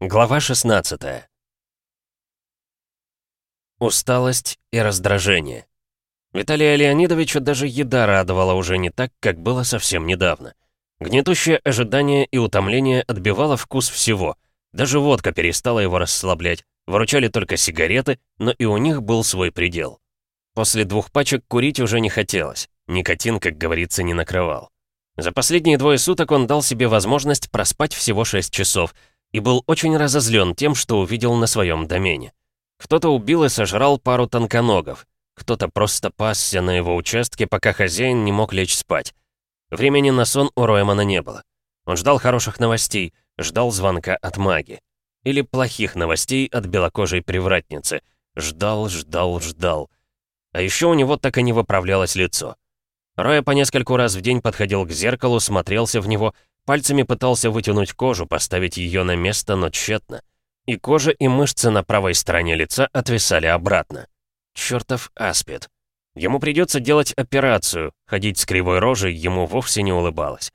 Глава 16 Усталость и раздражение. Виталия Леонидовича даже еда радовала уже не так, как было совсем недавно. Гнетущее ожидание и утомление отбивало вкус всего. Даже водка перестала его расслаблять. Выручали только сигареты, но и у них был свой предел. После двух пачек курить уже не хотелось. Никотин, как говорится, не накрывал. За последние двое суток он дал себе возможность проспать всего 6 часов — и был очень разозлен тем, что увидел на своем домене. Кто-то убил и сожрал пару тонконогов, кто-то просто пасся на его участке, пока хозяин не мог лечь спать. Времени на сон у Роймана не было. Он ждал хороших новостей, ждал звонка от маги. Или плохих новостей от белокожей привратницы. Ждал, ждал, ждал. А еще у него так и не выправлялось лицо. Роя по нескольку раз в день подходил к зеркалу, смотрелся в него Пальцами пытался вытянуть кожу, поставить ее на место, но тщетно. И кожа, и мышцы на правой стороне лица отвисали обратно. Чёртов аспид. Ему придется делать операцию, ходить с кривой рожей ему вовсе не улыбалось.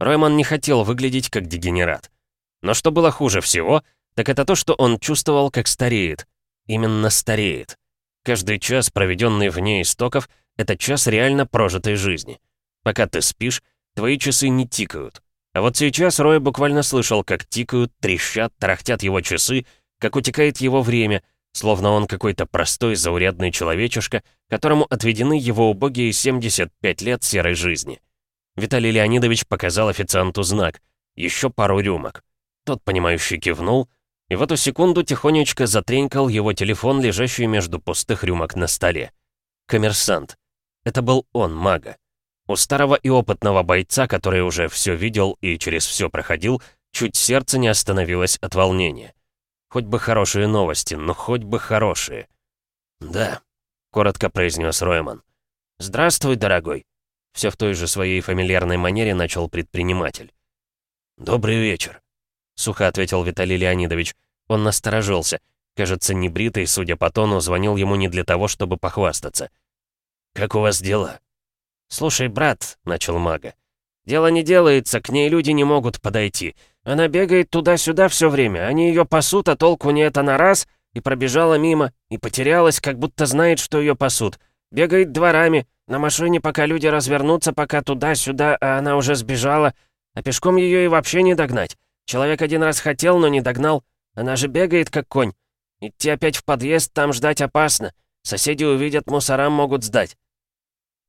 Ройман не хотел выглядеть как дегенерат. Но что было хуже всего, так это то, что он чувствовал, как стареет. Именно стареет. Каждый час, проведенный вне истоков, это час реально прожитой жизни. Пока ты спишь, твои часы не тикают. А вот сейчас Рой буквально слышал, как тикают, трещат, тарахтят его часы, как утекает его время, словно он какой-то простой, заурядный человечишка, которому отведены его убогие 75 лет серой жизни. Виталий Леонидович показал официанту знак. Еще пару рюмок. Тот, понимающий, кивнул, и в эту секунду тихонечко затренькал его телефон, лежащий между пустых рюмок на столе. Коммерсант. Это был он, мага. У старого и опытного бойца, который уже все видел и через все проходил, чуть сердце не остановилось от волнения. Хоть бы хорошие новости, но хоть бы хорошие. «Да», — коротко произнес Ройман. «Здравствуй, дорогой», — все в той же своей фамильярной манере начал предприниматель. «Добрый вечер», — сухо ответил Виталий Леонидович. Он насторожился. Кажется, небритый, судя по тону, звонил ему не для того, чтобы похвастаться. «Как у вас дела?» «Слушай, брат», — начал мага, — «дело не делается, к ней люди не могут подойти. Она бегает туда-сюда все время, они ее пасут, а толку нет, она раз, и пробежала мимо, и потерялась, как будто знает, что ее пасут. Бегает дворами, на машине, пока люди развернутся, пока туда-сюда, а она уже сбежала, а пешком ее и вообще не догнать. Человек один раз хотел, но не догнал. Она же бегает, как конь. Идти опять в подъезд, там ждать опасно. Соседи увидят, мусорам могут сдать.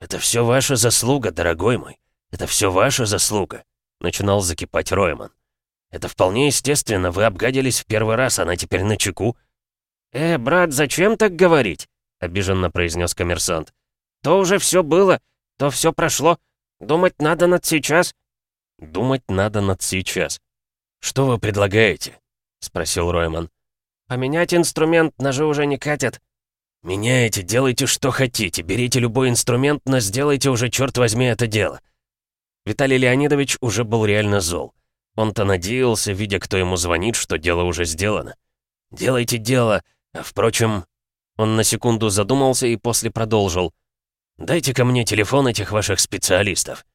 «Это все ваша заслуга, дорогой мой. Это все ваша заслуга», — начинал закипать Ройман. «Это вполне естественно, вы обгадились в первый раз, она теперь на чеку». «Э, брат, зачем так говорить?» — обиженно произнес коммерсант. «То уже все было, то все прошло. Думать надо над сейчас». «Думать надо над сейчас». «Что вы предлагаете?» — спросил Ройман. «Поменять инструмент, ножи уже не катят», «Меняйте, делайте что хотите, берите любой инструмент, но сделайте уже, черт возьми, это дело». Виталий Леонидович уже был реально зол. Он-то надеялся, видя, кто ему звонит, что дело уже сделано. «Делайте дело, а впрочем...» Он на секунду задумался и после продолжил. «Дайте-ка мне телефон этих ваших специалистов».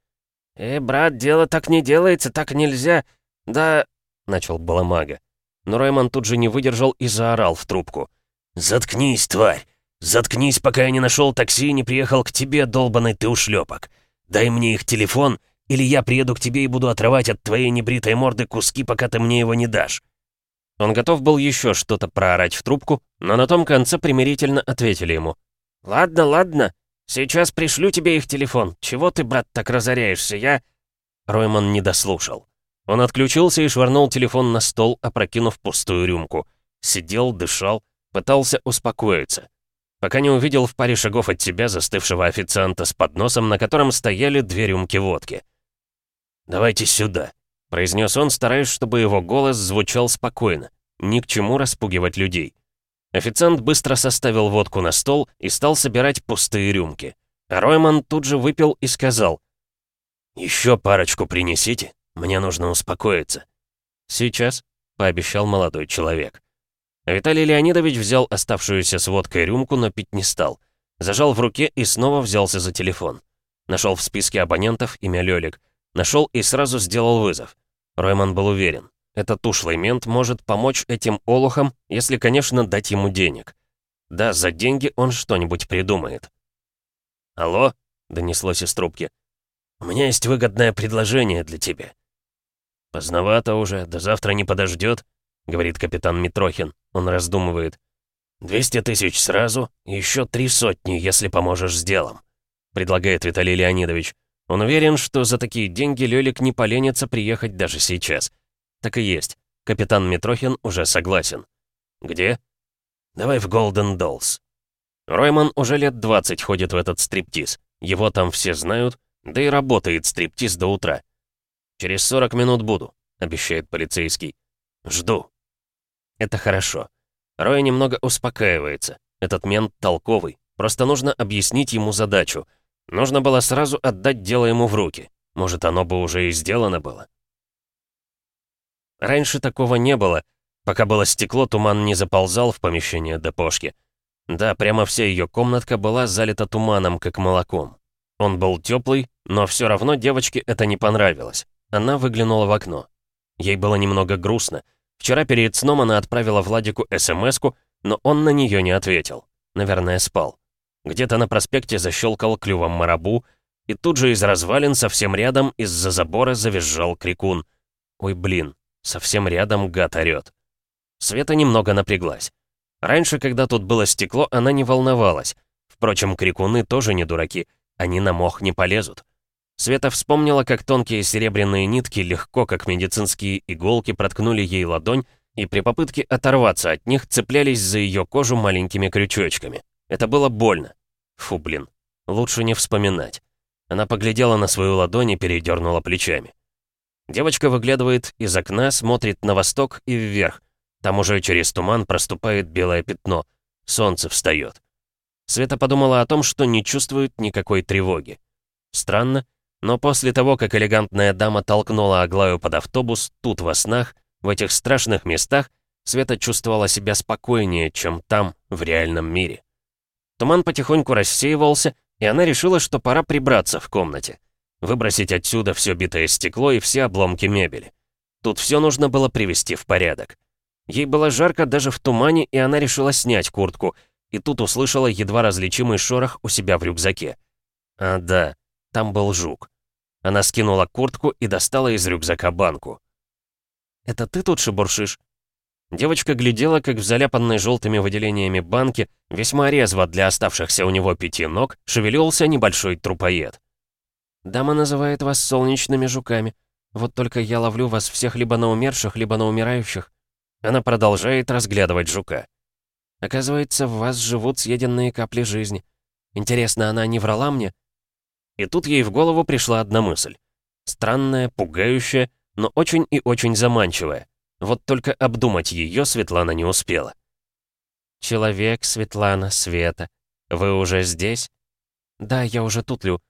«Э, брат, дело так не делается, так нельзя. Да...» — начал Баламага. Но Раймон тут же не выдержал и заорал в трубку. «Заткнись, тварь! «Заткнись, пока я не нашел такси и не приехал к тебе, долбанный ты ушлепок. Дай мне их телефон, или я приеду к тебе и буду отрывать от твоей небритой морды куски, пока ты мне его не дашь». Он готов был еще что-то проорать в трубку, но на том конце примирительно ответили ему. «Ладно, ладно, сейчас пришлю тебе их телефон. Чего ты, брат, так разоряешься, я...» Ройман не дослушал. Он отключился и швырнул телефон на стол, опрокинув пустую рюмку. Сидел, дышал, пытался успокоиться пока не увидел в паре шагов от себя застывшего официанта с подносом, на котором стояли две рюмки водки. «Давайте сюда», — произнес он, стараясь, чтобы его голос звучал спокойно, ни к чему распугивать людей. Официант быстро составил водку на стол и стал собирать пустые рюмки. А Ройман тут же выпил и сказал, «Еще парочку принесите, мне нужно успокоиться». «Сейчас», — пообещал молодой человек. Виталий Леонидович взял оставшуюся с водкой рюмку, но пить не стал. Зажал в руке и снова взялся за телефон. Нашел в списке абонентов имя Лёлик. Нашел и сразу сделал вызов. Ройман был уверен. Этот ушлый мент может помочь этим олухам, если, конечно, дать ему денег. Да, за деньги он что-нибудь придумает. «Алло?» — донеслось из трубки. «У меня есть выгодное предложение для тебя». «Поздновато уже, до завтра не подождет», — говорит капитан Митрохин. Он раздумывает. «Двести тысяч сразу, еще три сотни, если поможешь с делом», — предлагает Виталий Леонидович. Он уверен, что за такие деньги Лёлик не поленится приехать даже сейчас. Так и есть. Капитан Митрохин уже согласен. «Где?» «Давай в Голден Доллс». Ройман уже лет 20 ходит в этот стриптиз. Его там все знают, да и работает стриптиз до утра. «Через 40 минут буду», — обещает полицейский. «Жду». Это хорошо. Рой немного успокаивается. Этот мент толковый. Просто нужно объяснить ему задачу — Нужно было сразу отдать дело ему в руки. Может, оно бы уже и сделано было. Раньше такого не было. Пока было стекло, туман не заползал в помещение депошки. Да, прямо вся ее комнатка была залита туманом, как молоком. Он был теплый, но все равно девочке это не понравилось. Она выглянула в окно. Ей было немного грустно. Вчера перед сном она отправила Владику смс но он на нее не ответил. Наверное, спал. Где-то на проспекте защелкал клювом марабу, и тут же из развалин совсем рядом из-за забора завизжал крикун. Ой, блин, совсем рядом гад орёт. Света немного напряглась. Раньше, когда тут было стекло, она не волновалась. Впрочем, крикуны тоже не дураки, они на мох не полезут. Света вспомнила, как тонкие серебряные нитки легко, как медицинские иголки, проткнули ей ладонь, и при попытке оторваться от них цеплялись за ее кожу маленькими крючочками. Это было больно. Фу, блин. Лучше не вспоминать. Она поглядела на свою ладонь и передернула плечами. Девочка выглядывает из окна, смотрит на восток и вверх. Там уже через туман проступает белое пятно. Солнце встает. Света подумала о том, что не чувствует никакой тревоги. Странно, но после того, как элегантная дама толкнула Аглаю под автобус, тут во снах, в этих страшных местах, Света чувствовала себя спокойнее, чем там, в реальном мире. Туман потихоньку рассеивался, и она решила, что пора прибраться в комнате. Выбросить отсюда все битое стекло и все обломки мебели. Тут все нужно было привести в порядок. Ей было жарко даже в тумане, и она решила снять куртку, и тут услышала едва различимый шорох у себя в рюкзаке. А да, там был жук. Она скинула куртку и достала из рюкзака банку. «Это ты тут шебуршишь?» Девочка глядела, как в заляпанной желтыми выделениями банке, весьма резво для оставшихся у него пяти ног, шевелился небольшой трупоед. «Дама называет вас солнечными жуками. Вот только я ловлю вас всех либо на умерших, либо на умирающих». Она продолжает разглядывать жука. «Оказывается, в вас живут съеденные капли жизни. Интересно, она не врала мне?» И тут ей в голову пришла одна мысль. Странная, пугающая, но очень и очень заманчивая. Вот только обдумать ее Светлана не успела. «Человек, Светлана, Света, вы уже здесь?» «Да, я уже тут, Лю».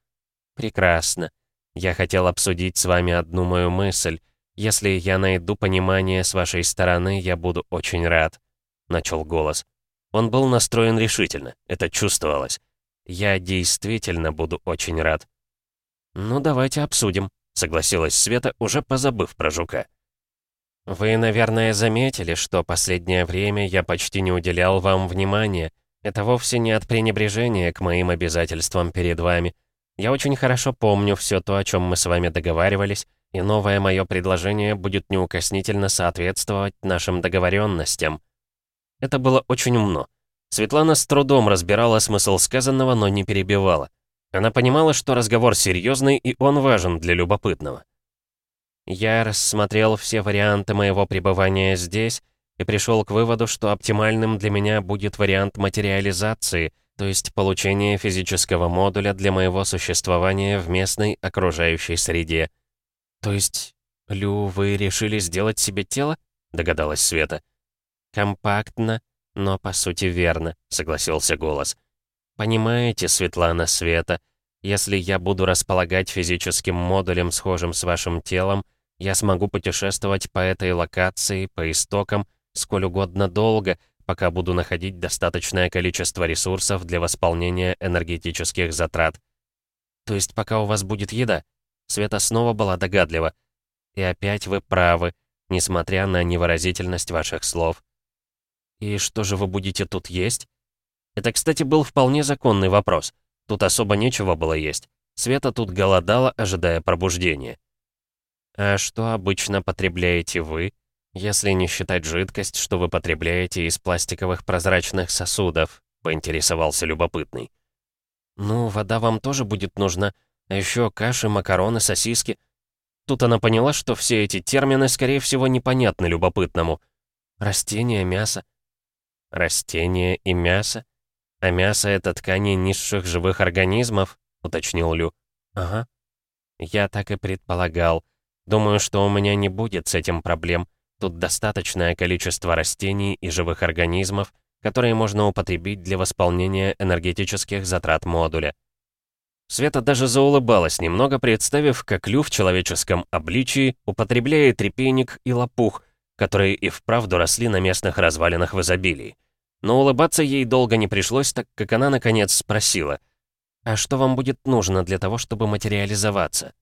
«Прекрасно. Я хотел обсудить с вами одну мою мысль. Если я найду понимание с вашей стороны, я буду очень рад», — начал голос. Он был настроен решительно, это чувствовалось. «Я действительно буду очень рад». «Ну, давайте обсудим», — согласилась Света, уже позабыв про жука. «Вы, наверное, заметили, что последнее время я почти не уделял вам внимания. Это вовсе не от пренебрежения к моим обязательствам перед вами. Я очень хорошо помню все то, о чем мы с вами договаривались, и новое мое предложение будет неукоснительно соответствовать нашим договоренностям». Это было очень умно. Светлана с трудом разбирала смысл сказанного, но не перебивала. Она понимала, что разговор серьезный, и он важен для любопытного. Я рассмотрел все варианты моего пребывания здесь и пришел к выводу, что оптимальным для меня будет вариант материализации, то есть получение физического модуля для моего существования в местной окружающей среде. То есть, Лю, вы решили сделать себе тело? Догадалась Света. Компактно, но по сути верно, согласился голос. Понимаете, Светлана Света, если я буду располагать физическим модулем, схожим с вашим телом, я смогу путешествовать по этой локации, по истокам, сколь угодно долго, пока буду находить достаточное количество ресурсов для восполнения энергетических затрат. То есть пока у вас будет еда? Света снова была догадлива. И опять вы правы. несмотря на невыразительность ваших слов. И что же вы будете тут есть? Это, кстати, был вполне законный вопрос. Тут особо нечего было есть. Света тут голодала, ожидая пробуждения. А что обычно потребляете вы, если не считать жидкость, что вы потребляете из пластиковых прозрачных сосудов? Поинтересовался любопытный. Ну, вода вам тоже будет нужна. А еще каши, макароны, сосиски. Тут она поняла, что все эти термины, скорее всего, непонятны любопытному. Растения, мясо. Растения и мясо? А мясо — это ткани низших живых организмов, уточнил Лю. Ага. Я так и предполагал. Думаю, что у меня не будет с этим проблем. Тут достаточное количество растений и живых организмов, которые можно употребить для восполнения энергетических затрат модуля. Света даже заулыбалась немного, представив, как Лю в человеческом обличии употребляет репейник и лопух, которые и вправду росли на местных развалинах в изобилии. Но улыбаться ей долго не пришлось, так как она наконец спросила, «А что вам будет нужно для того, чтобы материализоваться?»